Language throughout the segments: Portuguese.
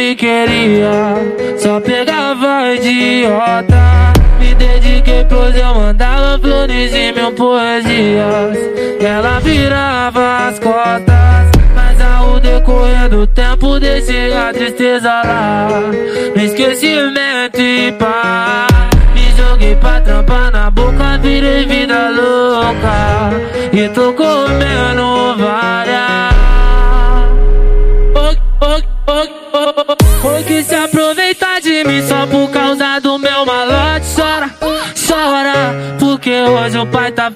me queria, só pegava idiota. Me dediquei pros eu mandava flores e mil poesias. Ela virava as cotas, mas ao decorrer do tempo deixei a tristeza lá. No esquecimento e pá. Me joguei pra trampar na boca, virei vida louca. E tô comendo aproveitar de mim só por causa do meu malote. Chora, chora, porque hoje o pai tá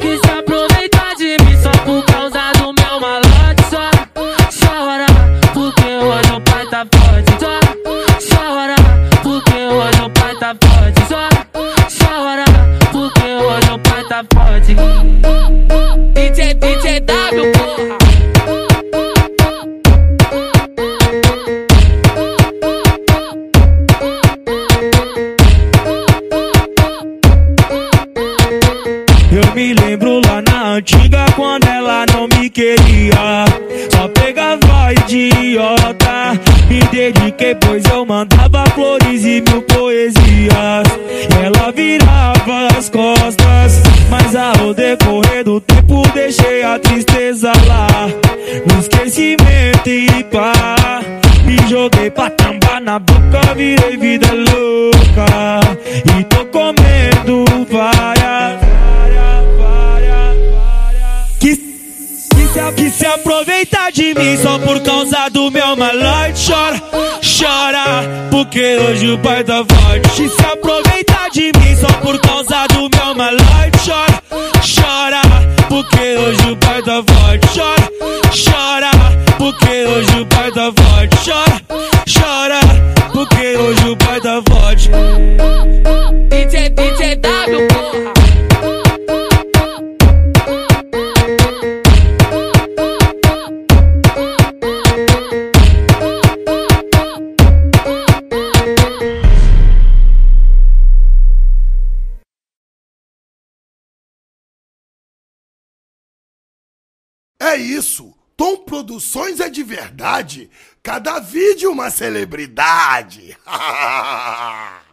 que se aproveitar de mim só por causa do meu malote. Chora, chora, porque hoje o pai tá forte Chora, chora, porque hoje o pai tá forte Chora, chora, porque hoje o pai tá forte DJ, DJ W, me lembro lá na antiga quando ela não me queria. Só pegava idiota. Me dediquei, pois eu mandava flores e mil poesias. E ela virava as costas. Mas ao decorrer do tempo deixei a tristeza lá. No esquecimento e pá. Me joguei pra tambar na boca, virei vida louca. E tô comendo que, se, aproveitar de mim só por causa do meu malote Chora, chora, porque hoje o pai tá forte se aproveitar de mim só por causa do meu malote Chora, chora, porque hoje o pai tá forte Chora, chora, porque hoje o pai tá forte Chora, chora, porque hoje É isso. Tom Produções é de verdade. Cada vídeo uma celebridade.